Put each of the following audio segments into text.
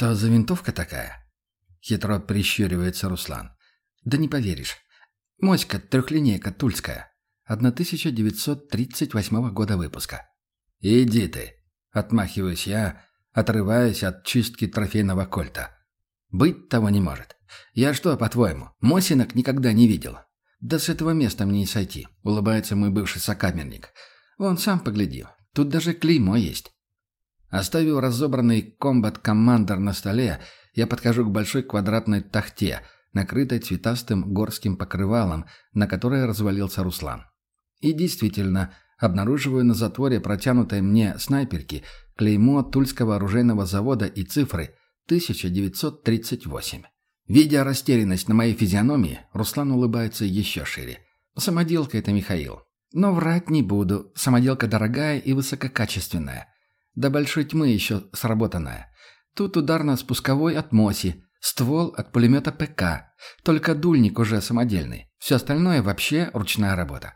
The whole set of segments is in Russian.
«Что за винтовка такая?» Хитро прищуривается Руслан. «Да не поверишь. Моська трехлинейка тульская. 1938 года выпуска». «Иди ты!» — отмахиваюсь я, отрываясь от чистки трофейного кольта. «Быть того не может. Я что, по-твоему, Мосинок никогда не видел?» «Да с этого места мне не сойти», — улыбается мой бывший сокамерник. «Вон, сам погляди. Тут даже клеймо есть». Оставив разобранный комбат-командер на столе, я подхожу к большой квадратной тахте, накрытой цветастым горским покрывалом, на которой развалился Руслан. И действительно, обнаруживаю на затворе протянутой мне снайперки клеймо Тульского оружейного завода и цифры 1938. Видя растерянность на моей физиономии, Руслан улыбается еще шире. Самоделка это Михаил. Но врать не буду. Самоделка дорогая и высококачественная. До большой тьмы еще сработанная. Тут ударно-спусковой от МОСИ, ствол от пулемета ПК. Только дульник уже самодельный. Все остальное вообще ручная работа.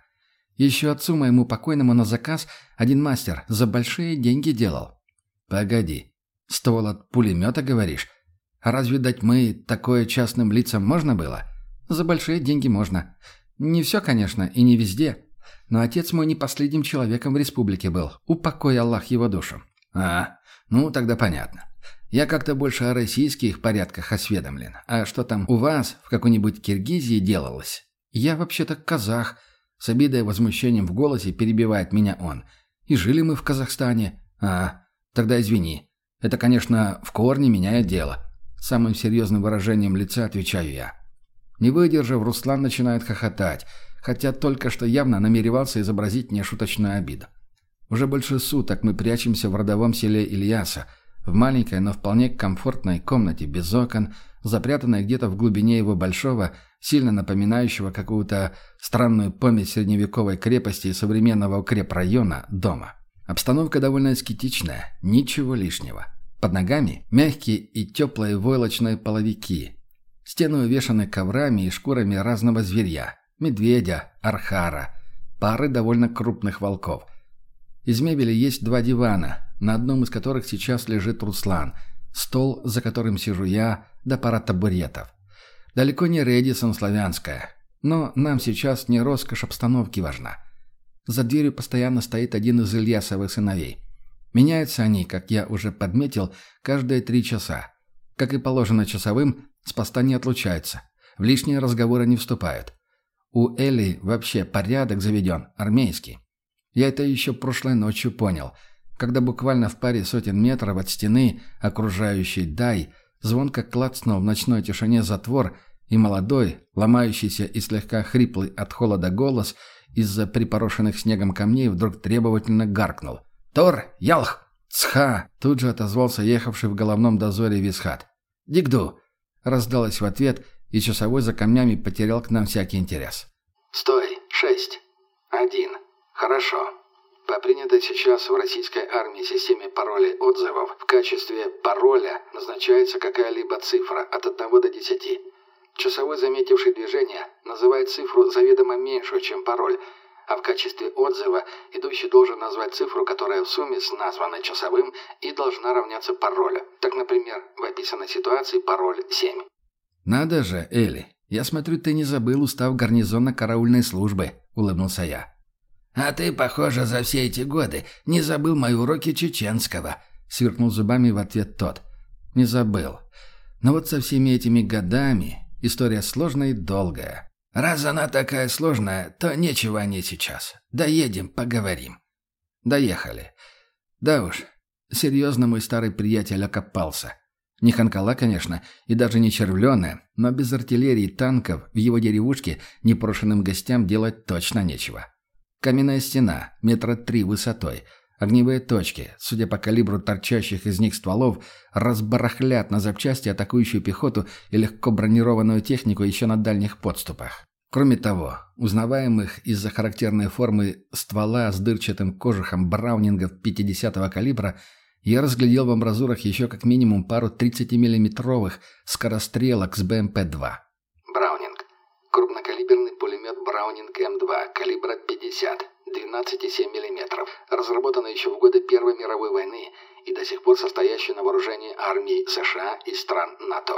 Еще отцу моему покойному на заказ один мастер за большие деньги делал. Погоди. Ствол от пулемета, говоришь? А разве дать мы такое частным лицам можно было? За большие деньги можно. Не все, конечно, и не везде. Но отец мой не последним человеком в республике был. Упокой Аллах его душу. А, ну тогда понятно. Я как-то больше о российских порядках осведомлен. А что там у вас в какой-нибудь Киргизии делалось? Я вообще-то казах. С обидой и возмущением в голосе перебивает меня он. И жили мы в Казахстане. А, тогда извини. Это, конечно, в корне меняет дело. Самым серьезным выражением лица отвечаю я. Не выдержав, Руслан начинает хохотать, хотя только что явно намеревался изобразить нешуточную обиду. Уже больше суток мы прячемся в родовом селе Ильяса, в маленькой, но вполне комфортной комнате без окон, запрятанной где-то в глубине его большого, сильно напоминающего какую-то странную помесь средневековой крепости и современного укрепрайона дома. Обстановка довольно аскетичная, ничего лишнего. Под ногами мягкие и теплые войлочные половики. Стены увешаны коврами и шкурами разного зверья. Медведя, архара, пары довольно крупных волков. Из мебели есть два дивана, на одном из которых сейчас лежит Руслан, стол, за которым сижу я, да пара табуретов. Далеко не Редисон славянская, но нам сейчас не роскошь обстановки важна. За дверью постоянно стоит один из Ильясовых сыновей. Меняются они, как я уже подметил, каждые три часа. Как и положено часовым, с поста не отлучаются. В лишние разговоры не вступают. У Элли вообще порядок заведен, армейский. Я это еще прошлой ночью понял, когда буквально в паре сотен метров от стены, окружающей Дай, звонко клацнул в ночной тишине затвор, и молодой, ломающийся и слегка хриплый от холода голос из-за припорошенных снегом камней вдруг требовательно гаркнул – «Тор! Ялх! Цха!» Тут же отозвался ехавший в головном дозоре Висхат. «Дигду!» Раздалось в ответ, и часовой за камнями потерял к нам всякий интерес. «Стой! Шесть! Один! Хорошо!» По принятой сейчас в российской армии системе паролей отзывов в качестве пароля назначается какая-либо цифра от 1 до 10. Часовой, заметивший движение, называет цифру заведомо меньшую, чем пароль – а в качестве отзыва идущий должен назвать цифру, которая в сумме с названной часовым и должна равняться паролю. Так, например, в описанной ситуации пароль 7. «Надо же, Элли, я смотрю, ты не забыл устав гарнизонно-караульной службы», — улыбнулся я. «А ты, похоже, за все эти годы не забыл мои уроки чеченского», — сверкнул зубами в ответ тот. «Не забыл. Но вот со всеми этими годами история сложная и долгая. Раз она такая сложная, то нечего о ней сейчас. Доедем, поговорим. Доехали. Да уж, серьезно мой старый приятель окопался. Не ханкала, конечно, и даже не червленая, но без артиллерии и танков в его деревушке непрошенным гостям делать точно нечего. Каменная стена, метра три высотой – Огневые точки, судя по калибру торчащих из них стволов, разбарахлят на запчасти атакующую пехоту и легко бронированную технику еще на дальних подступах. Кроме того, узнаваемых из-за характерной формы ствола с дырчатым кожухом браунингов 50-го калибра я разглядел в амбразурах еще как минимум пару 30-миллиметровых скорострелок с БМП-2. Браунинг. Крупнокалиберный Браунинг М2 калибра 50 12,7 мм, разработанная еще в годы Первой мировой войны и до сих пор состоящая на вооружении армии США и стран НАТО.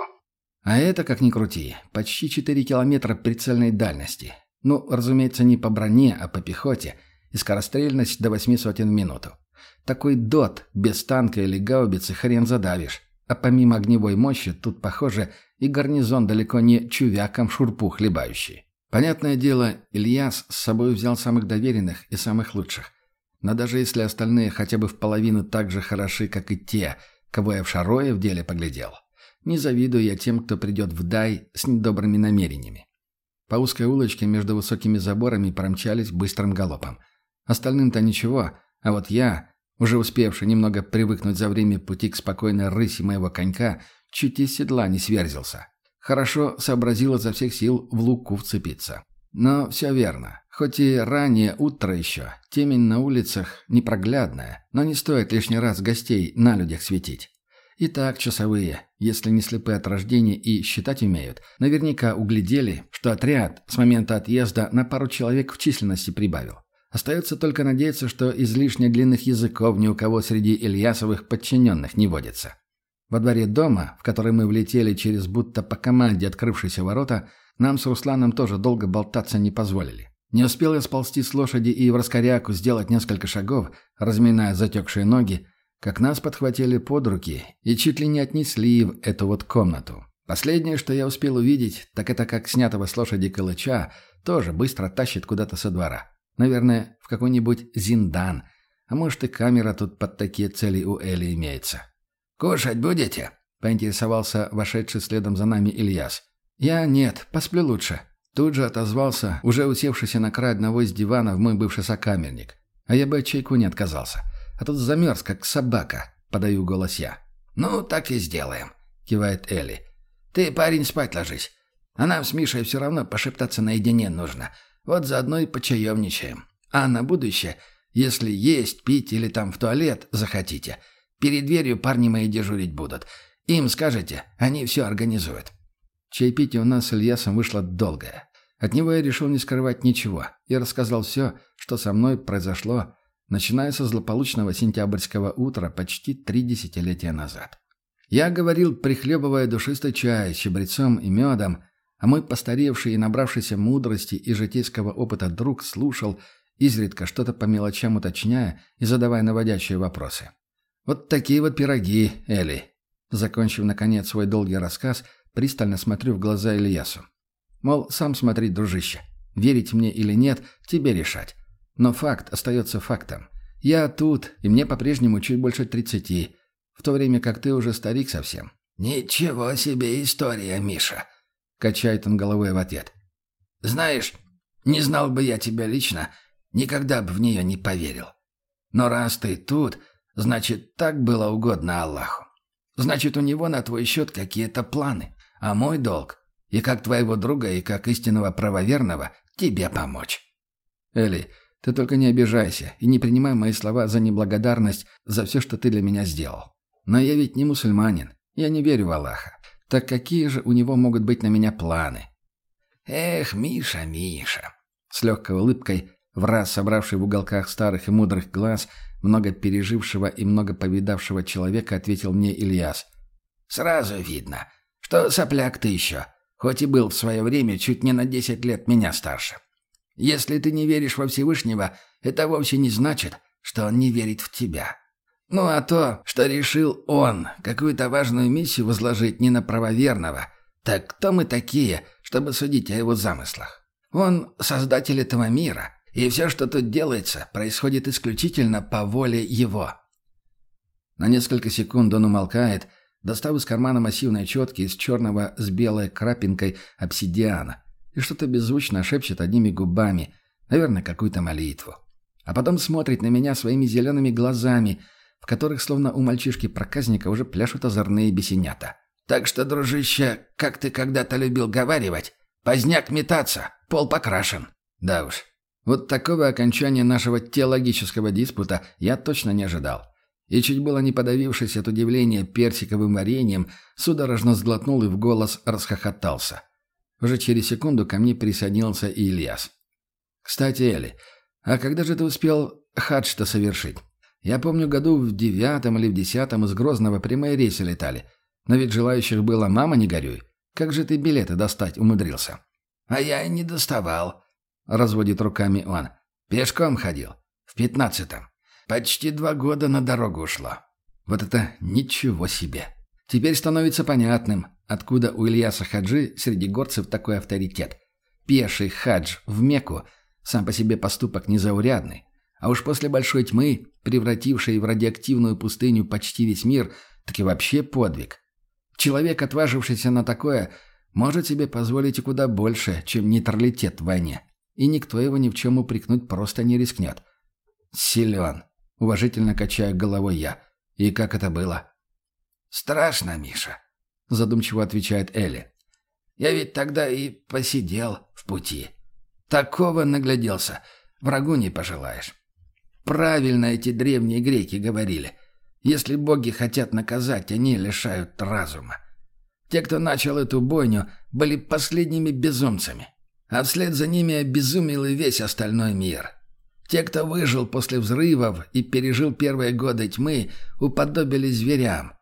А это, как ни крути, почти 4 километра прицельной дальности. Ну, разумеется, не по броне, а по пехоте, и скорострельность до 8 сотен в минуту. Такой дот без танка или гаубицы хрен задавишь. А помимо огневой мощи, тут, похоже, и гарнизон далеко не чувяком шурпу хлебающий. Понятное дело, Ильяс с собой взял самых доверенных и самых лучших. Но даже если остальные хотя бы в половину так же хороши, как и те, кого я в Шарое в деле поглядел, не завидую я тем, кто придет в Дай с недобрыми намерениями. По узкой улочке между высокими заборами промчались быстрым галопом. Остальным-то ничего, а вот я, уже успевший немного привыкнуть за время пути к спокойной рыси моего конька, чуть из седла не сверзился. Хорошо сообразил изо всех сил в луку вцепиться. Но все верно. Хоть и ранее утро еще, темень на улицах непроглядная, но не стоит лишний раз гостей на людях светить. Итак, часовые, если не слепы от рождения и считать умеют, наверняка углядели, что отряд с момента отъезда на пару человек в численности прибавил. Остается только надеяться, что излишне длинных языков ни у кого среди Ильясовых подчиненных не водится. Во дворе дома, в который мы влетели через будто по команде открывшиеся ворота, нам с Русланом тоже долго болтаться не позволили. Не успел я сползти с лошади и в раскоряку сделать несколько шагов, разминая затекшие ноги, как нас подхватили под руки и чуть ли не отнесли в эту вот комнату. Последнее, что я успел увидеть, так это как снятого с лошади калыча тоже быстро тащит куда-то со двора. Наверное, в какой-нибудь зиндан. А может и камера тут под такие цели у Эли имеется. «Кушать будете?» — поинтересовался вошедший следом за нами Ильяс. «Я нет, посплю лучше». Тут же отозвался, уже усевшийся на край одного из диванов мой бывший сокамерник. А я бы от чайку не отказался. А тут замерз, как собака», — подаю голос я. «Ну, так и сделаем», — кивает Элли. «Ты, парень, спать ложись. А нам с Мишей все равно пошептаться наедине нужно. Вот заодно и почаевничаем. А на будущее, если есть, пить или там в туалет захотите, перед дверью парни мои дежурить будут. Им скажете, они все организуют». Чаепитие у нас с Ильясом вышло долгое. От него я решил не скрывать ничего и рассказал все, что со мной произошло начиная со злополучного сентябрьского утра почти три десятилетия назад. Я говорил, прихлебывая душистый чай с чабрецом и медом, а мой постаревший и набравшийся мудрости и житейского опыта друг слушал, изредка что-то по мелочам уточняя и задавая наводящие вопросы. «Вот такие вот пироги, Элли!» Закончив, наконец, свой долгий рассказ, пристально смотрю в глаза Ильясу. Мол, сам смотри, дружище. Верить мне или нет, тебе решать. Но факт остается фактом. Я тут, и мне по-прежнему чуть больше тридцати, в то время как ты уже старик совсем. «Ничего себе история, Миша!» — качает он головой в ответ. «Знаешь, не знал бы я тебя лично, никогда бы в нее не поверил. Но раз ты тут, значит, так было угодно Аллаху. Значит, у него на твой счет какие-то планы. А мой долг, и как твоего друга, и как истинного правоверного, тебе помочь». «Элли, ты только не обижайся и не принимай мои слова за неблагодарность за все, что ты для меня сделал. Но я ведь не мусульманин. Я не верю в Аллаха. Так какие же у него могут быть на меня планы? Эх, Миша, Миша. С легкой улыбкой, в раз собравший в уголках старых и мудрых глаз, много пережившего и много повидавшего человека, ответил мне Ильяс. Сразу видно, что сопляк ты еще, хоть и был в свое время чуть не на десять лет меня старше. Если ты не веришь во Всевышнего, это вовсе не значит, что он не верит в тебя. Ну а то, что решил он какую-то важную миссию возложить не на правоверного, так кто мы такие, чтобы судить о его замыслах? Он создатель этого мира, и все, что тут делается, происходит исключительно по воле его. На несколько секунд он умолкает, достав из кармана массивной четки из черного с белой крапинкой обсидиана, и что-то беззвучно шепчет одними губами, наверное, какую-то молитву. А потом смотрит на меня своими зелеными глазами, в которых, словно у мальчишки-проказника, уже пляшут озорные бесенята. «Так что, дружище, как ты когда-то любил говаривать, поздняк метаться, пол покрашен». Да уж, вот такого окончания нашего теологического диспута я точно не ожидал. И чуть было не подавившись от удивления персиковым вареньем, судорожно сглотнул и в голос расхохотался. Уже через секунду ко мне присоединился и Ильяс. «Кстати, Эли, А когда же ты успел хадж-то совершить? Я помню, году в девятом или в десятом из Грозного прямые рейсы летали. Но ведь желающих было мама не горюй. Как же ты билеты достать умудрился?» «А я и не доставал», — разводит руками он. «Пешком ходил. В пятнадцатом. Почти два года на дорогу ушло». «Вот это ничего себе!» Теперь становится понятным, откуда у Ильяса Хаджи среди горцев такой авторитет. Пеший хадж в Мекку – сам по себе поступок незаурядный. А уж после большой тьмы, превратившей в радиоактивную пустыню почти весь мир, так и вообще подвиг. Человек, отважившийся на такое, может себе позволить и куда больше, чем нейтралитет в войне. И никто его ни в чем упрекнуть просто не рискнет. «Силен», — уважительно качаю головой я. «И как это было?» «Страшно, Миша», — задумчиво отвечает Элли. «Я ведь тогда и посидел в пути. Такого нагляделся, врагу не пожелаешь. Правильно эти древние греки говорили. Если боги хотят наказать, они лишают разума. Те, кто начал эту бойню, были последними безумцами. А вслед за ними обезумел и весь остальной мир. Те, кто выжил после взрывов и пережил первые годы тьмы, уподобились зверям.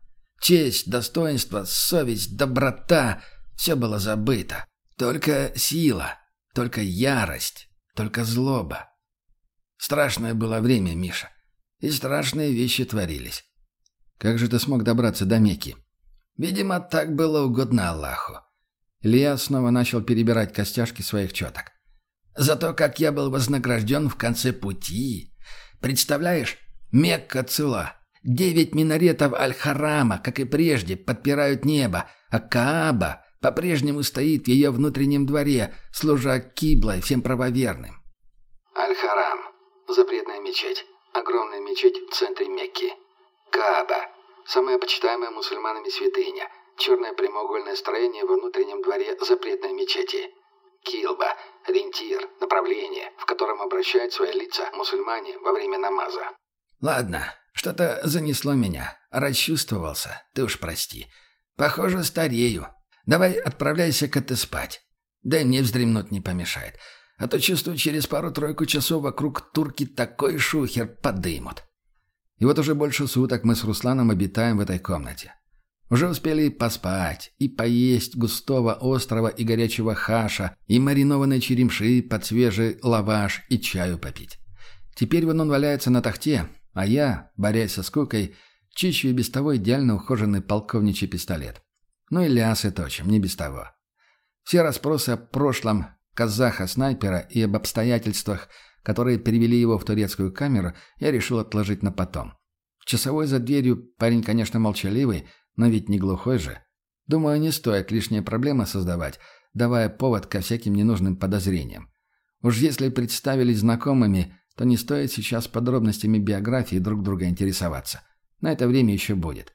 Честь, достоинство, совесть, доброта — все было забыто. Только сила, только ярость, только злоба. Страшное было время, Миша. И страшные вещи творились. Как же ты смог добраться до Мекки? Видимо, так было угодно Аллаху. Илья снова начал перебирать костяшки своих четок. Зато как я был вознагражден в конце пути. Представляешь, Мекка цела. Девять минаретов Аль-Харама, как и прежде, подпирают небо, а Кааба по-прежнему стоит в ее внутреннем дворе, служа киблой всем правоверным. Аль-Харам. Запретная мечеть. Огромная мечеть в центре Мекки. Кааба. Самая почитаемая мусульманами святыня. Черное прямоугольное строение во внутреннем дворе запретной мечети. Килба. Ориентир. Направление, в котором обращают свои лица мусульмане во время намаза. Ладно, что-то занесло меня. Расчувствовался. Ты уж прости. Похоже, старею. Давай отправляйся-ка ты спать. Да и мне вздремнуть не помешает. А то чувствую, через пару-тройку часов вокруг турки такой шухер подымут. И вот уже больше суток мы с Русланом обитаем в этой комнате. Уже успели поспать, и поесть густого, острого и горячего хаша, и маринованной черемши под свежий лаваш и чаю попить. Теперь вон он валяется на тахте, а я, борясь со скукой, чищу и без того идеально ухоженный полковничий пистолет. Ну и лясы точим, не без того. Все расспросы о прошлом казаха-снайпера и об обстоятельствах, которые перевели его в турецкую камеру, я решил отложить на потом. Часовой за дверью парень, конечно, молчаливый, но ведь не глухой же. Думаю, не стоит лишние проблемы создавать, давая повод ко всяким ненужным подозрениям. Уж если представились знакомыми, то не стоит сейчас подробностями биографии друг друга интересоваться. На это время еще будет.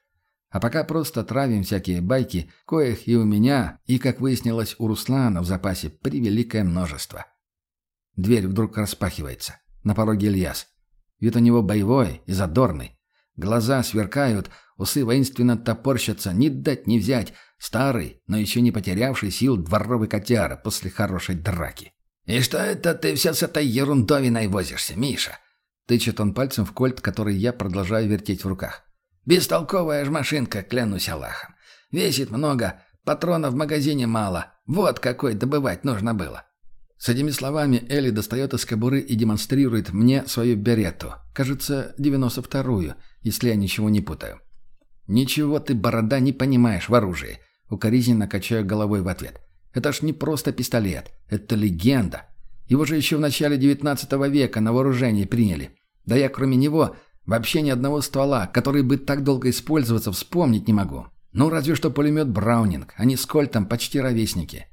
А пока просто травим всякие байки, коих и у меня, и, как выяснилось, у Руслана в запасе превеликое множество. Дверь вдруг распахивается. На пороге Ильяс. Вид у него боевой и задорный. Глаза сверкают, усы воинственно топорщатся, не дать не взять. Старый, но еще не потерявший сил дворовый котяра после хорошей драки. «И что это ты все с этой ерундовиной возишься, Миша?» Тычет он пальцем в кольт, который я продолжаю вертеть в руках. «Бестолковая ж машинка, клянусь Аллахом. Весит много, патронов в магазине мало. Вот какой добывать нужно было». С этими словами Элли достает из кобуры и демонстрирует мне свою берету. Кажется, 92-ю, если я ничего не путаю. «Ничего ты, борода, не понимаешь в оружии», — укоризненно качаю головой в ответ. Это ж не просто пистолет. Это легенда. Его же еще в начале 19 века на вооружение приняли. Да я кроме него вообще ни одного ствола, который бы так долго использоваться, вспомнить не могу. Ну, разве что пулемет Браунинг. Они с Кольтом почти ровесники.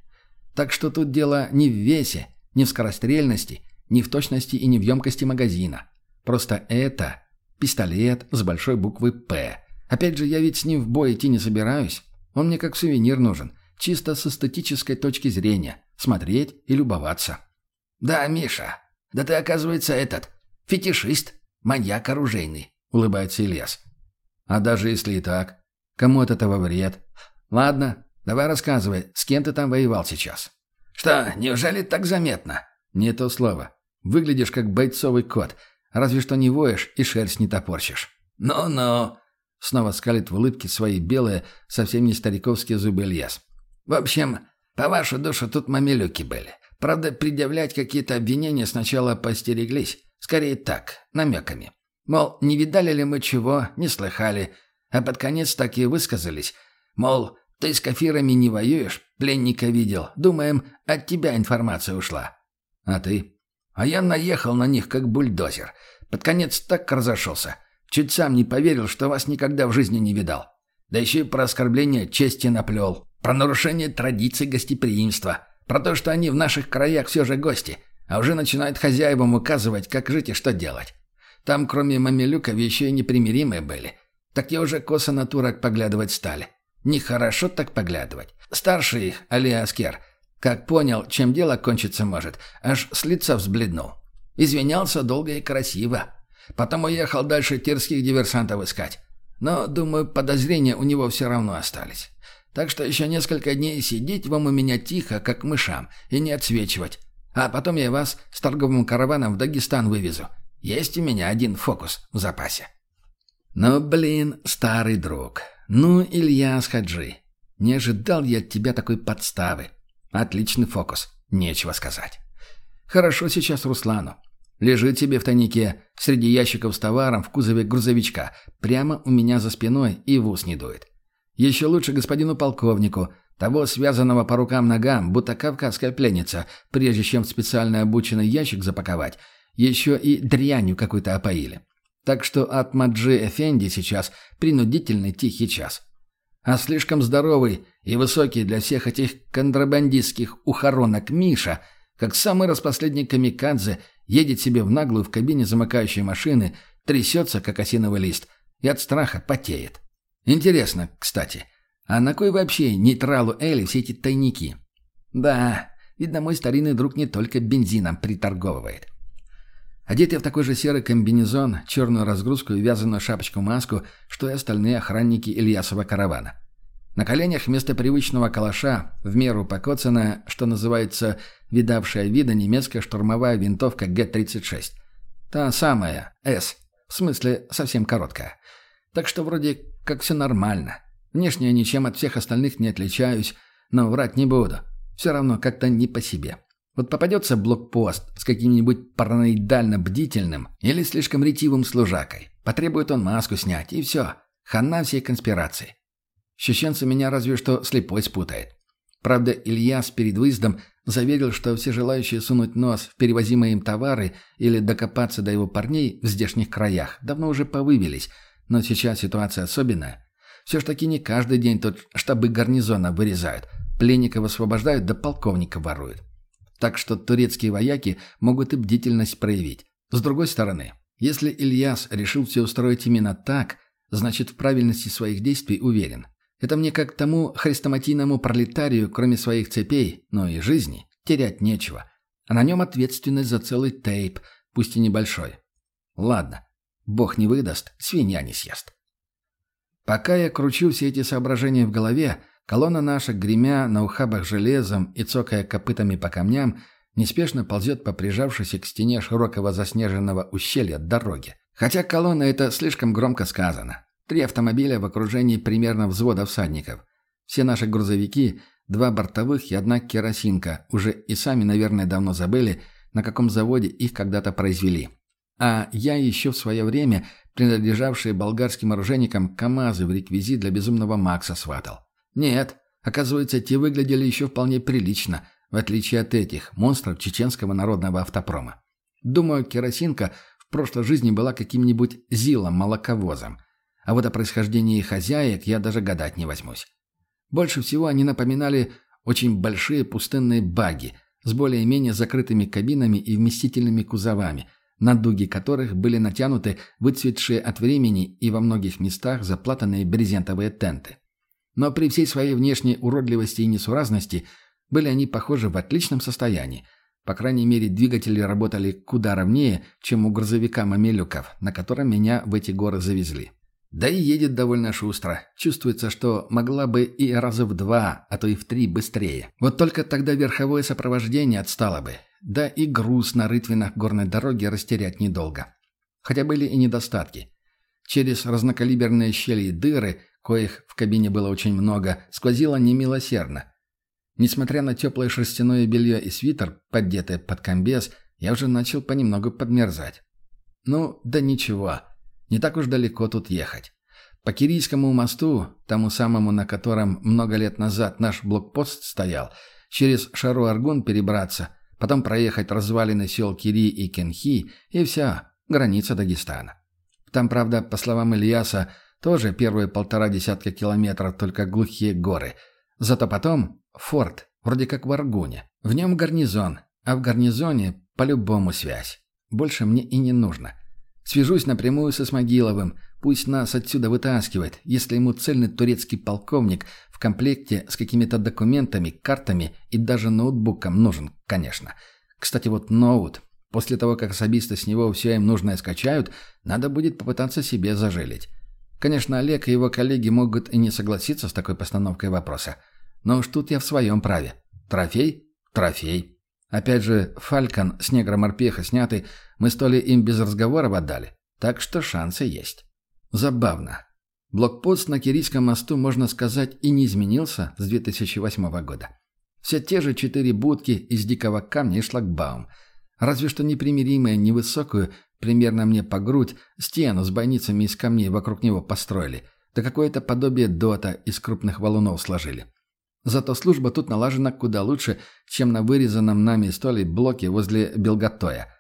Так что тут дело не в весе, не в скорострельности, не в точности и не в емкости магазина. Просто это пистолет с большой буквы «П». Опять же, я ведь с ним в бой идти не собираюсь. Он мне как сувенир нужен. Чисто с эстетической точки зрения. Смотреть и любоваться. «Да, Миша. Да ты, оказывается, этот... Фетишист. Маньяк оружейный», — улыбается Ильяс. «А даже если и так, кому от этого вред? Ладно, давай рассказывай, с кем ты там воевал сейчас?» «Что, неужели так заметно?» «Не то слово. Выглядишь как бойцовый кот, разве что не воешь и шерсть не топорщишь». «Ну-ну», — снова скалит в улыбке свои белые, совсем не стариковские зубы Ильяс. «В общем, по вашу душу тут мамилюки были. Правда, предъявлять какие-то обвинения сначала постереглись. Скорее так, намеками. Мол, не видали ли мы чего, не слыхали. А под конец так и высказались. Мол, ты с кафирами не воюешь, пленника видел. Думаем, от тебя информация ушла. А ты? А я наехал на них, как бульдозер. Под конец так разошелся. Чуть сам не поверил, что вас никогда в жизни не видал. Да еще и про оскорбление чести наплел. Про нарушение традиций гостеприимства. Про то, что они в наших краях все же гости. А уже начинают хозяевам указывать, как жить и что делать. Там, кроме мамилюков, еще и непримиримые были. Так я уже косо на турок поглядывать стали. Нехорошо так поглядывать. Старший Али Аскер, как понял, чем дело кончиться может, аж с лица взбледнул. Извинялся долго и красиво. Потом уехал дальше тирских диверсантов искать. Но, думаю, подозрения у него все равно остались. Так что еще несколько дней сидеть вам у меня тихо, как мышам, и не отсвечивать. А потом я вас с торговым караваном в Дагестан вывезу. Есть у меня один фокус в запасе». «Ну, блин, старый друг. Ну, Ильяс Хаджи. Не ожидал я от тебя такой подставы. Отличный фокус. Нечего сказать. Хорошо сейчас Руслану. Лежит себе в тайнике, среди ящиков с товаром в кузове грузовичка, прямо у меня за спиной и в ус не дует. Еще лучше господину полковнику, того связанного по рукам-ногам, будто кавказская пленница, прежде чем в специально обученный ящик запаковать, еще и дрянью какой-то опоили. Так что от Маджи Эфенди сейчас принудительный тихий час. А слишком здоровый и высокий для всех этих контрабандистских ухоронок Миша, как самый распоследний камикадзе, едет себе в наглую в кабине замыкающей машины, трясется, как осиновый лист, и от страха потеет. Интересно, кстати, а на кой вообще нейтралу Элли все эти тайники? Да, видно, мой старинный друг не только бензином приторговывает. Одетый в такой же серый комбинезон, черную разгрузку и вязаную шапочку-маску, что и остальные охранники Ильясова каравана. На коленях вместо привычного калаша, в меру покоцанная, что называется, видавшая вида немецкая штурмовая винтовка Г-36. Та самая, С, в смысле совсем короткая. Так что вроде как все нормально. Внешне я ничем от всех остальных не отличаюсь, но врать не буду. Все равно как-то не по себе. Вот попадется блокпост с каким-нибудь параноидально бдительным или слишком ретивым служакой. Потребует он маску снять, и все. Хана всей конспирации. Щеченца меня разве что слепой спутает. Правда, Ильяс перед выездом заверил, что все желающие сунуть нос в перевозимые им товары или докопаться до его парней в здешних краях давно уже повывелись – но сейчас ситуация особенная. Все ж таки не каждый день тут штабы гарнизона вырезают. Пленников освобождают, да полковника воруют. Так что турецкие вояки могут и бдительность проявить. С другой стороны, если Ильяс решил все устроить именно так, значит в правильности своих действий уверен. Это мне как тому хрестоматийному пролетарию, кроме своих цепей, но и жизни, терять нечего. А на нем ответственность за целый тейп, пусть и небольшой. Ладно, Бог не выдаст, свинья не съест. Пока я кручу все эти соображения в голове, колонна наша, гремя на ухабах железом и цокая копытами по камням, неспешно ползет по прижавшейся к стене широкого заснеженного ущелья дороги. Хотя колонна — это слишком громко сказано. Три автомобиля в окружении примерно взвода всадников. Все наши грузовики, два бортовых и одна керосинка, уже и сами, наверное, давно забыли, на каком заводе их когда-то произвели. А я еще в свое время принадлежавшие болгарским оружейникам КАМАЗы в реквизит для безумного Макса сватал. Нет, оказывается, те выглядели еще вполне прилично, в отличие от этих монстров чеченского народного автопрома. Думаю, керосинка в прошлой жизни была каким-нибудь зилом-молоковозом. А вот о происхождении хозяек я даже гадать не возьмусь. Больше всего они напоминали очень большие пустынные баги с более-менее закрытыми кабинами и вместительными кузовами – на дуги которых были натянуты выцветшие от времени и во многих местах заплатанные брезентовые тенты. Но при всей своей внешней уродливости и несуразности были они, похоже, в отличном состоянии. По крайней мере, двигатели работали куда ровнее, чем у грузовика Мамелюков, на котором меня в эти горы завезли. Да и едет довольно шустро. Чувствуется, что могла бы и раза в два, а то и в три быстрее. Вот только тогда верховое сопровождение отстало бы. да и груз на рытвинах горной дороги растерять недолго. Хотя были и недостатки. Через разнокалиберные щели и дыры, коих в кабине было очень много, сквозило немилосердно. Несмотря на теплое шерстяное белье и свитер, поддетое под комбез, я уже начал понемногу подмерзать. Ну, да ничего. Не так уж далеко тут ехать. По Кирийскому мосту, тому самому, на котором много лет назад наш блокпост стоял, через Шару-Аргун перебраться, потом проехать развалины сел Кири и Кенхи, и все, граница Дагестана. Там, правда, по словам Ильяса, тоже первые полтора десятка километров только глухие горы. Зато потом форт, вроде как в Аргуне. В нем гарнизон, а в гарнизоне по-любому связь. Больше мне и не нужно. Свяжусь напрямую со Смогиловым, пусть нас отсюда вытаскивает, если ему цельный турецкий полковник в комплекте с какими-то документами, картами и даже ноутбуком нужен, конечно. Кстати, вот ноут. После того, как особисты с него все им нужное скачают, надо будет попытаться себе зажилить. Конечно, Олег и его коллеги могут и не согласиться с такой постановкой вопроса. Но уж тут я в своем праве. Трофей? Трофей. Опять же, Фалькон с негра-морпеха снятый, мы столи им без разговоров отдали. Так что шансы есть. Забавно. Блокпост на Кирийском мосту, можно сказать, и не изменился с 2008 года. Все те же четыре будки из дикого камня и шлагбаум. Разве что непримиримая, невысокую, примерно мне по грудь, стену с бойницами из камней вокруг него построили. Да какое-то подобие дота из крупных валунов сложили. Зато служба тут налажена куда лучше, чем на вырезанном нами столе блоке возле Белготоя.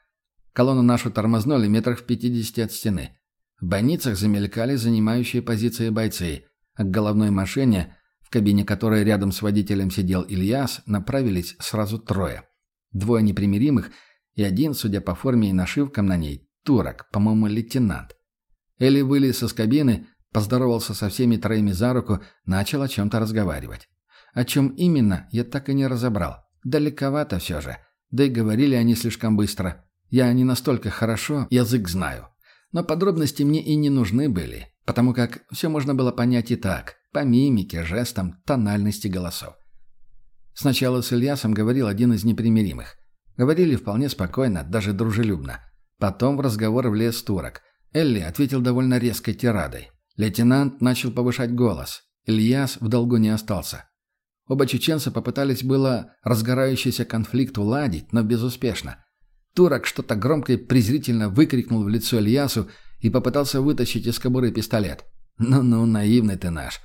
Колонну нашу тормознули метрах в пятидесяти от стены. В больницах замелькали занимающие позиции бойцы, а к головной машине, в кабине которой рядом с водителем сидел Ильяс, направились сразу трое. Двое непримиримых и один, судя по форме и нашивкам на ней, турок, по-моему, лейтенант. Элли вылез из кабины, поздоровался со всеми троими за руку, начал о чем-то разговаривать. О чем именно, я так и не разобрал. Далековато все же. Да и говорили они слишком быстро. Я не настолько хорошо язык знаю. Но подробности мне и не нужны были, потому как все можно было понять и так, по мимике, жестам, тональности голосов. Сначала с Ильясом говорил один из непримиримых. Говорили вполне спокойно, даже дружелюбно. Потом в разговор влез турок. Элли ответил довольно резкой тирадой. Лейтенант начал повышать голос. Ильяс в долгу не остался. Оба чеченца попытались было разгорающийся конфликт уладить, но безуспешно. Турок что-то громко и презрительно выкрикнул в лицо Ильясу и попытался вытащить из кобуры пистолет. «Ну-ну, наивный ты наш».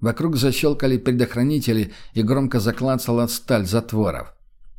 Вокруг защелкали предохранители и громко заклацала сталь затворов.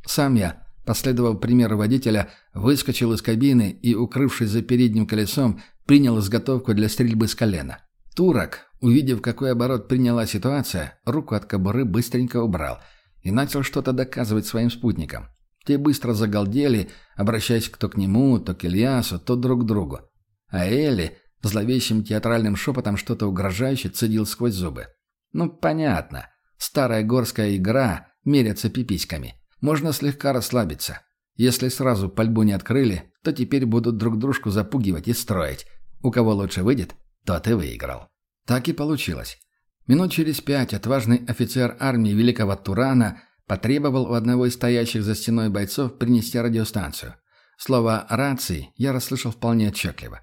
Сам я, последовав примеру водителя, выскочил из кабины и, укрывшись за передним колесом, принял изготовку для стрельбы с колена. Турок, увидев, какой оборот приняла ситуация, руку от кобуры быстренько убрал и начал что-то доказывать своим спутникам. Те быстро загалдели, обращаясь кто к нему, то к Ильясу, то друг к другу. А Элли зловещим театральным шепотом что-то угрожающе цедил сквозь зубы. «Ну, понятно. Старая горская игра, мерятся пиписьками. Можно слегка расслабиться. Если сразу пальбу не открыли, то теперь будут друг дружку запугивать и строить. У кого лучше выйдет, тот и выиграл. Так и получилось. Минут через пять отважный офицер армии Великого Турана потребовал у одного из стоящих за стеной бойцов принести радиостанцию. Слово «рации» я расслышал вполне отчетливо.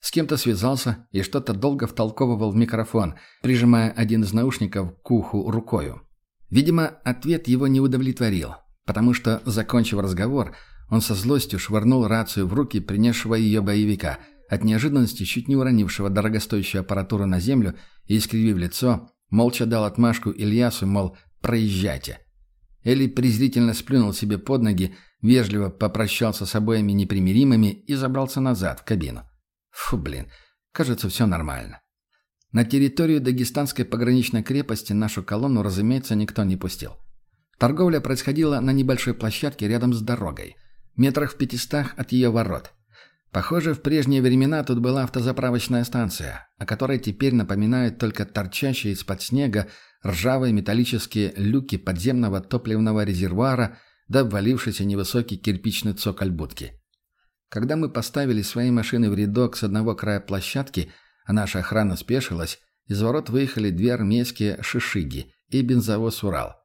С кем-то связался и что-то долго втолковывал в микрофон, прижимая один из наушников к уху рукою. Видимо, ответ его не удовлетворил, потому что, закончив разговор, он со злостью швырнул рацию в руки принесшего ее боевика – от неожиданности чуть не уронившего дорогостоящую аппаратуру на землю и, искривив лицо, молча дал отмашку Ильясу, мол, проезжайте. Элли презрительно сплюнул себе под ноги, вежливо попрощался с обоими непримиримыми и забрался назад, в кабину. Фу, блин, кажется, все нормально. На территорию дагестанской пограничной крепости нашу колонну, разумеется, никто не пустил. Торговля происходила на небольшой площадке рядом с дорогой, метрах в пятистах от ее ворот – Похоже, в прежние времена тут была автозаправочная станция, о которой теперь напоминают только торчащие из-под снега ржавые металлические люки подземного топливного резервуара да обвалившийся невысокий кирпичный цоколь будки. Когда мы поставили свои машины в рядок с одного края площадки, а наша охрана спешилась, из ворот выехали две армейские «шишиги» и бензовоз «Урал».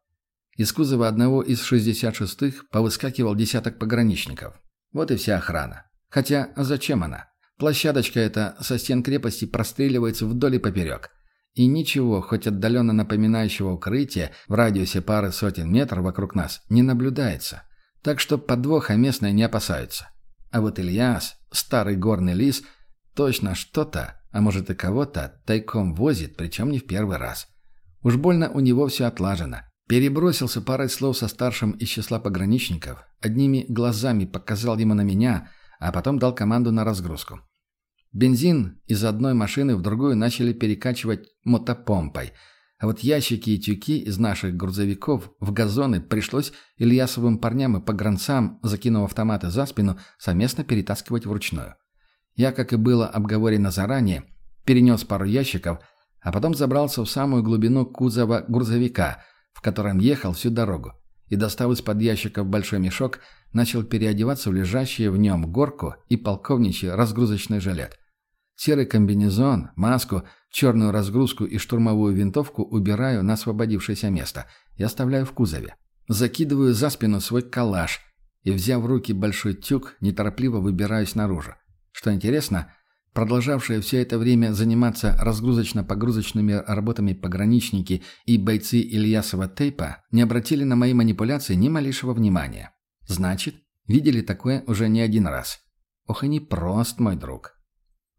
Из кузова одного из 66-х повыскакивал десяток пограничников. Вот и вся охрана. Хотя, зачем она? Площадочка эта со стен крепости простреливается вдоль и поперек. И ничего, хоть отдаленно напоминающего укрытие, в радиусе пары сотен метров вокруг нас, не наблюдается. Так что подвоха местные не опасаются. А вот Ильяс, старый горный лис, точно что-то, а может и кого-то, тайком возит, причем не в первый раз. Уж больно у него все отлажено. Перебросился парой слов со старшим из числа пограничников, одними глазами показал ему на меня, а потом дал команду на разгрузку. Бензин из одной машины в другую начали перекачивать мотопомпой, а вот ящики и тюки из наших грузовиков в газоны пришлось Ильясовым парням и погранцам, закинув автоматы за спину, совместно перетаскивать вручную. Я, как и было обговорено заранее, перенес пару ящиков, а потом забрался в самую глубину кузова грузовика – в котором ехал всю дорогу, и, достав из-под ящика большой мешок, начал переодеваться в лежащие в нем горку и полковничий разгрузочный жилет. Серый комбинезон, маску, черную разгрузку и штурмовую винтовку убираю на освободившееся место и оставляю в кузове. Закидываю за спину свой калаш и, взяв в руки большой тюк, неторопливо выбираюсь наружу. Что интересно, Продолжавшие все это время заниматься разгрузочно-погрузочными работами пограничники и бойцы Ильясова тейпа не обратили на мои манипуляции ни малейшего внимания. Значит, видели такое уже не один раз. Ох и не мой друг.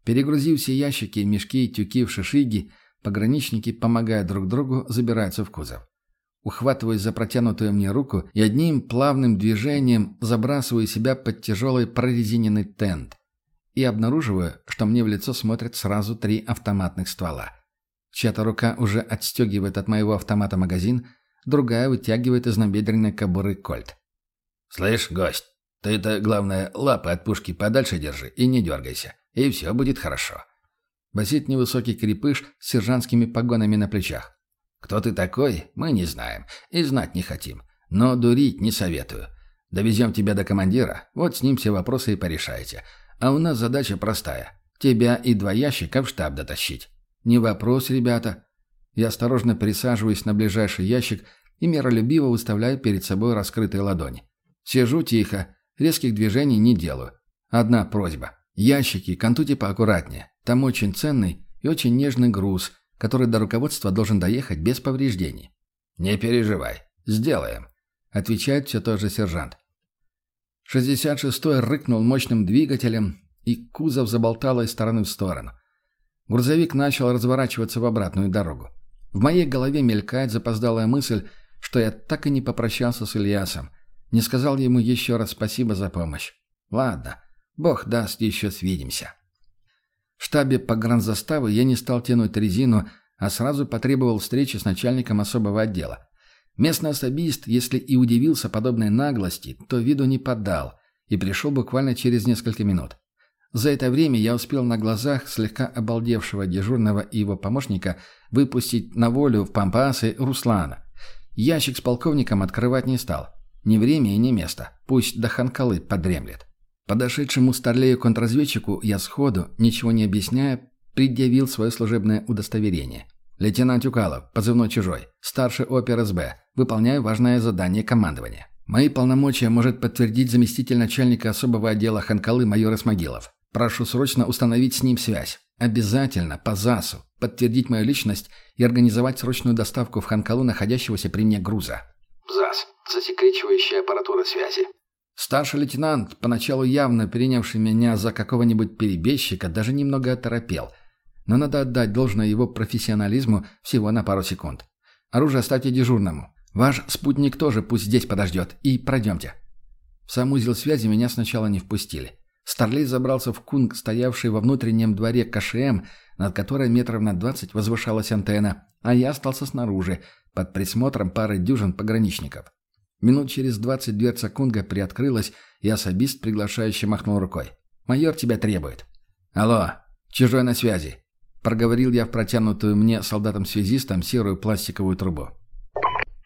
Перегрузив все ящики, мешки тюки в шишиги, пограничники, помогая друг другу, забираются в кузов. Ухватываюсь за протянутую мне руку и одним плавным движением забрасываю себя под тяжелый прорезиненный тент – и обнаруживаю, что мне в лицо смотрят сразу три автоматных ствола. Чья-то рука уже отстегивает от моего автомата магазин, другая вытягивает из набедренной кобуры кольт. «Слышь, гость, ты это, главное, лапы от пушки подальше держи и не дергайся, и все будет хорошо». Басит невысокий крепыш с сержантскими погонами на плечах. «Кто ты такой, мы не знаем и знать не хотим, но дурить не советую. Довезем тебя до командира, вот с ним все вопросы и порешайте. А у нас задача простая. Тебя и два ящика в штаб дотащить. Не вопрос, ребята. Я осторожно присаживаюсь на ближайший ящик и миролюбиво выставляю перед собой раскрытые ладони. Сижу тихо, резких движений не делаю. Одна просьба. Ящики контуйте поаккуратнее. Там очень ценный и очень нежный груз, который до руководства должен доехать без повреждений. «Не переживай. Сделаем», — отвечает все тот же сержант. 66-й рыкнул мощным двигателем, и кузов заболтало из стороны в сторону. Грузовик начал разворачиваться в обратную дорогу. В моей голове мелькает запоздалая мысль, что я так и не попрощался с Ильясом, не сказал ему еще раз спасибо за помощь. Ладно, бог даст, еще свидимся. В штабе погранзаставы я не стал тянуть резину, а сразу потребовал встречи с начальником особого отдела. Местный особист, если и удивился подобной наглости, то виду не поддал и пришел буквально через несколько минут. За это время я успел на глазах слегка обалдевшего дежурного и его помощника выпустить на волю в пампасы Руслана. Ящик с полковником открывать не стал. Ни время и ни место. Пусть до Ханкалы подремлет. Подошедшему старлею контрразведчику я сходу, ничего не объясняя, предъявил свое служебное удостоверение. «Лейтенант Юкалов, позывной «Чужой», старший опер СБ, выполняю важное задание командования. Мои полномочия может подтвердить заместитель начальника особого отдела Ханкалы майор Исмагилов. Прошу срочно установить с ним связь. Обязательно, по ЗАСу, подтвердить мою личность и организовать срочную доставку в Ханкалу находящегося при мне груза». «ЗАС. Засекречивающая аппаратура связи». Старший лейтенант, поначалу явно принявший меня за какого-нибудь перебежчика, даже немного оторопел – но надо отдать должное его профессионализму всего на пару секунд. Оружие оставьте дежурному. Ваш спутник тоже пусть здесь подождет. И пройдемте. В сам узел связи меня сначала не впустили. Старлей забрался в кунг, стоявший во внутреннем дворе КШМ, над которой метров на двадцать возвышалась антенна, а я остался снаружи, под присмотром пары дюжин пограничников. Минут через двадцать дверца кунга приоткрылась, и особист приглашающе махнул рукой. «Майор тебя требует». «Алло, чужой на связи. Проговорил я в протянутую мне солдатам-связистам серую пластиковую трубу.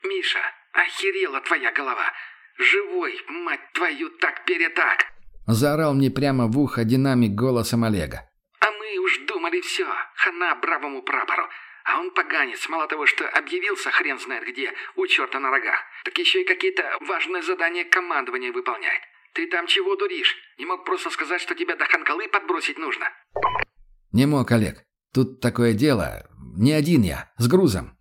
«Миша, охерела твоя голова! Живой, мать твою, так-перетак!» Заорал мне прямо в ухо динамик голосом Олега. «А мы уж думали все, хана бравому прапору. А он поганец, мало того, что объявился хрен знает где, у черта на рогах, так еще и какие-то важные задания командования выполняет. Ты там чего дуришь? Не мог просто сказать, что тебя до ханкалы подбросить нужно?» «Не мог, Олег. Тут такое дело. Не один я, с грузом».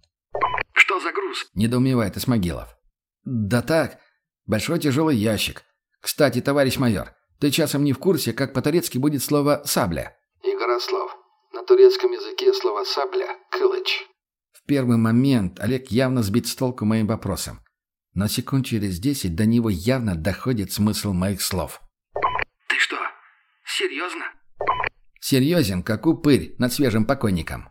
«Что за груз?» – недоумевает Исмагилов. «Да так. Большой тяжелый ящик. Кстати, товарищ майор, ты часом не в курсе, как по-турецки будет слово «сабля»?» Игорослав. На турецком языке слово «сабля» – «кылыч». В первый момент Олег явно сбит с толку моим вопросом. Но секунд через десять до него явно доходит смысл моих слов. «Ты что, серьезно?» «Серьезен, как упырь над свежим покойником».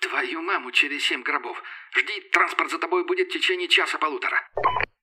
«Твою маму через семь гробов. Жди, транспорт за тобой будет в течение часа-полутора».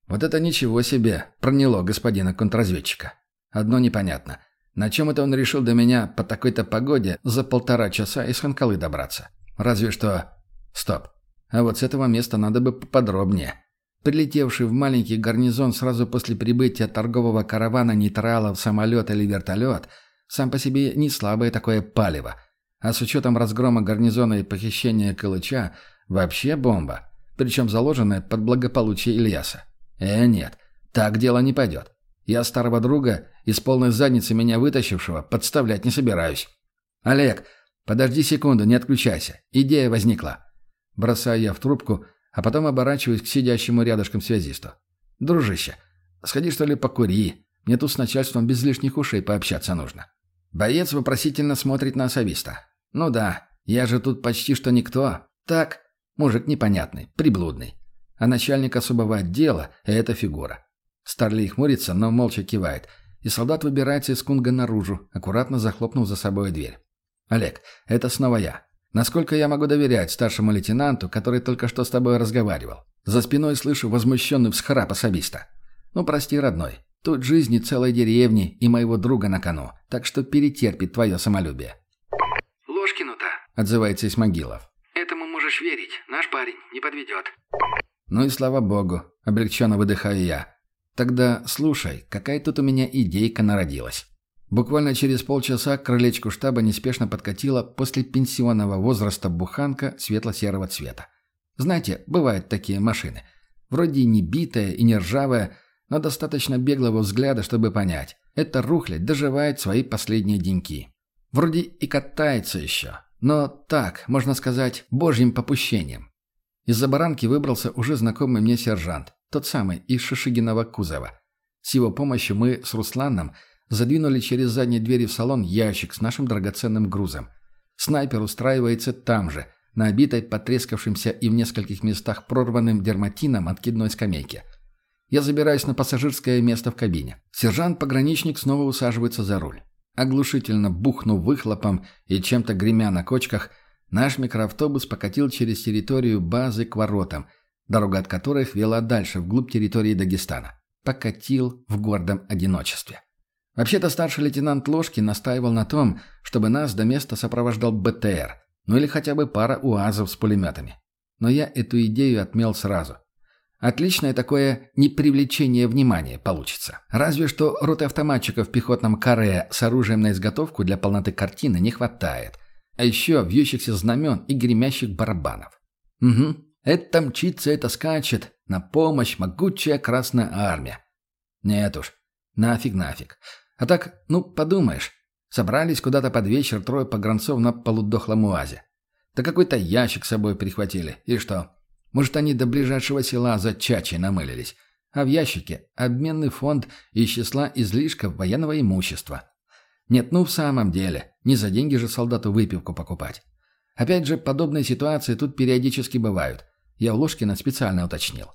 Вот это ничего себе проняло господина контрразведчика. Одно непонятно. На чем это он решил до меня по такой-то погоде за полтора часа из Ханкалы добраться? Разве что... Стоп. А вот с этого места надо бы поподробнее. Прилетевший в маленький гарнизон сразу после прибытия торгового каравана нейтралов самолет или вертолет сам по себе не слабое такое палево. А с учетом разгрома гарнизона и похищения Калыча вообще бомба. Причем заложенная под благополучие Ильяса. Э, нет, так дело не пойдет. Я старого друга, из полной задницы меня вытащившего, подставлять не собираюсь. «Олег, подожди секунду, не отключайся. Идея возникла». Бросаю я в трубку, а потом оборачиваюсь к сидящему рядышком связисту. «Дружище, сходи что ли покури. Мне тут с начальством без лишних ушей пообщаться нужно». Боец вопросительно смотрит на особиста. «Ну да, я же тут почти что никто. Так, мужик непонятный, приблудный. А начальник особого отдела – это фигура. Старлей хмурится, но молча кивает, и солдат выбирается из кунга наружу, аккуратно захлопнув за собой дверь. «Олег, это снова я. Насколько я могу доверять старшему лейтенанту, который только что с тобой разговаривал? За спиной слышу возмущенный всхрап особиста. Ну, прости, родной. Тут жизни целой деревни и моего друга на кону, так что перетерпит твое самолюбие». «Ложкину-то», — отзывается Исмагилов. «Этому можешь верить. Наш парень не подведет». «Ну и слава богу», — облегченно выдыхаю я. Тогда слушай, какая тут у меня идейка народилась. Буквально через полчаса к крылечку штаба неспешно подкатила после пенсионного возраста буханка светло-серого цвета. Знаете, бывают такие машины. Вроде не битая и не ржавая, но достаточно беглого взгляда, чтобы понять. Это рухлядь доживает свои последние деньки. Вроде и катается еще. Но так, можно сказать, божьим попущением. Из-за баранки выбрался уже знакомый мне сержант. Тот самый, из Шишигиного кузова. С его помощью мы с Русланом задвинули через задние двери в салон ящик с нашим драгоценным грузом. Снайпер устраивается там же, на обитой, потрескавшимся и в нескольких местах прорванным дерматином откидной скамейке. Я забираюсь на пассажирское место в кабине. Сержант-пограничник снова усаживается за руль. Оглушительно бухнув выхлопом и чем-то гремя на кочках, наш микроавтобус покатил через территорию базы к воротам – дорога от которых вела дальше, вглубь территории Дагестана. Покатил в гордом одиночестве. Вообще-то старший лейтенант Ложкин настаивал на том, чтобы нас до места сопровождал БТР, ну или хотя бы пара УАЗов с пулеметами. Но я эту идею отмел сразу. Отличное такое непривлечение внимания получится. Разве что роты автоматчиков в пехотном каре с оружием на изготовку для полноты картины не хватает. А еще вьющихся знамен и гремящих барабанов. Угу, это мчится, это скачет. На помощь могучая Красная Армия. Нет уж. Нафиг, нафиг. А так, ну, подумаешь. Собрались куда-то под вечер трое погранцов на полудохлом уазе. Да какой-то ящик с собой прихватили. И что? Может, они до ближайшего села за чачей намылились. А в ящике обменный фонд из числа излишков военного имущества. Нет, ну в самом деле, не за деньги же солдату выпивку покупать. Опять же, подобные ситуации тут периодически бывают. Я у Ложкина специально уточнил.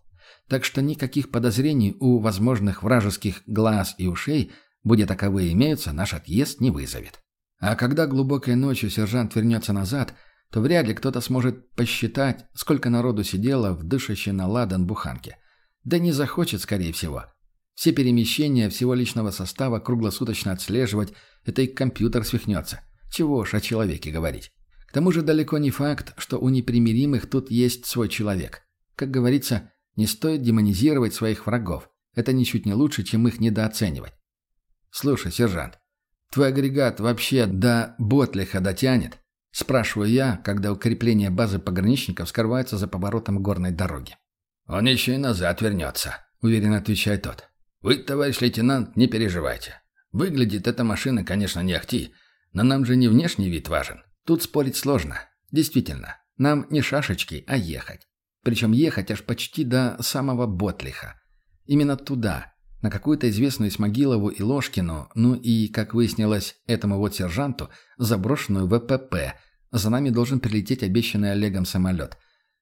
Так что никаких подозрений у возможных вражеских глаз и ушей, будет таковые имеются, наш отъезд не вызовет. А когда глубокой ночью сержант вернется назад, то вряд ли кто-то сможет посчитать, сколько народу сидело в дышащей на ладан буханке. Да не захочет, скорее всего. Все перемещения всего личного состава круглосуточно отслеживать, это и компьютер свихнется. Чего уж о человеке говорить. К тому же далеко не факт, что у непримиримых тут есть свой человек. Как говорится, не стоит демонизировать своих врагов. Это ничуть не лучше, чем их недооценивать. Слушай, сержант, твой агрегат вообще до Ботлиха дотянет? Спрашиваю я, когда укрепление базы пограничников скрывается за поворотом горной дороги. «Он еще и назад вернется», — уверенно отвечает тот. «Вы, товарищ лейтенант, не переживайте. Выглядит эта машина, конечно, не ахти, но нам же не внешний вид важен. Тут спорить сложно. Действительно, нам не шашечки, а ехать. Причем ехать аж почти до самого Ботлиха. Именно туда, на какую-то известную Смогилову и Ложкину, ну и, как выяснилось, этому вот сержанту, заброшенную ВПП. За нами должен прилететь обещанный Олегом самолет.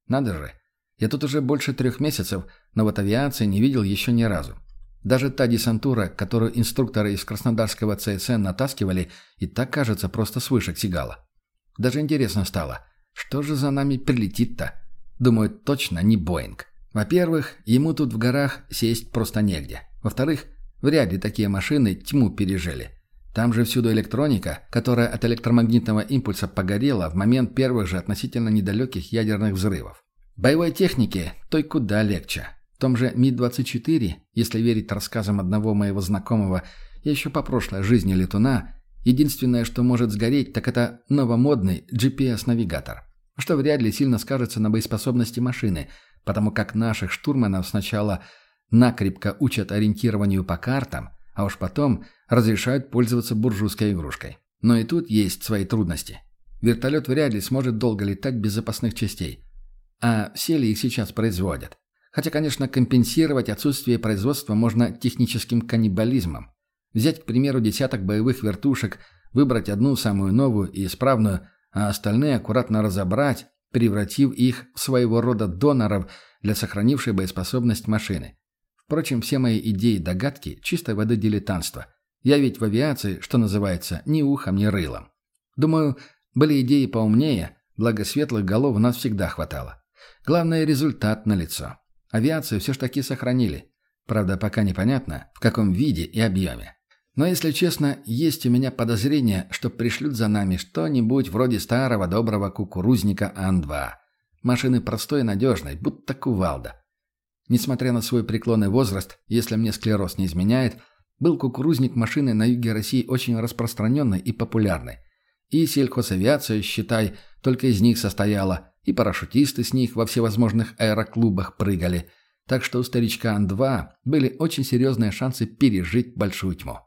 Надо же, я тут уже больше трех месяцев, но вот авиации не видел еще ни разу. Даже та десантура, которую инструкторы из Краснодарского ЦСН натаскивали, и так кажется просто с вышек. Даже интересно стало, что же за нами прилетит-то? Думаю, точно не Боинг. Во-первых, ему тут в горах сесть просто негде. Во-вторых, вряд ли такие машины тьму пережили. Там же всюду электроника, которая от электромагнитного импульса погорела в момент первых же относительно недалеких ядерных взрывов. Боевой технике той куда легче. В том же Ми-24, если верить рассказам одного моего знакомого, еще по прошлой жизни летуна, единственное, что может сгореть, так это новомодный GPS-навигатор. Что вряд ли сильно скажется на боеспособности машины, потому как наших штурманов сначала – накрепко учат ориентированию по картам, а уж потом разрешают пользоваться буржуйской игрушкой. Но и тут есть свои трудности. Вертолет вряд ли сможет долго летать без запасных частей. А все ли их сейчас производят? Хотя, конечно, компенсировать отсутствие производства можно техническим каннибализмом. Взять, к примеру, десяток боевых вертушек, выбрать одну самую новую и исправную, а остальные аккуратно разобрать, превратив их в своего рода доноров для сохранившей боеспособность машины. Впрочем, все мои идеи и догадки – чистой воды дилетантство. Я ведь в авиации, что называется, ни ухом, ни рылом. Думаю, были идеи поумнее, благо светлых голов у нас всегда хватало. Главное – результат налицо. Авиацию все ж таки сохранили. Правда, пока непонятно, в каком виде и объеме. Но, если честно, есть у меня подозрение, что пришлют за нами что-нибудь вроде старого доброго кукурузника Ан-2. Машины простой и надежной, будто кувалда. Несмотря на свой преклонный возраст, если мне склероз не изменяет, был кукурузник машины на юге России очень распространенной и популярной. И сельхозавиация, считай, только из них состояла, и парашютисты с них во всевозможных аэроклубах прыгали. Так что у старичка Ан-2 были очень серьезные шансы пережить большую тьму.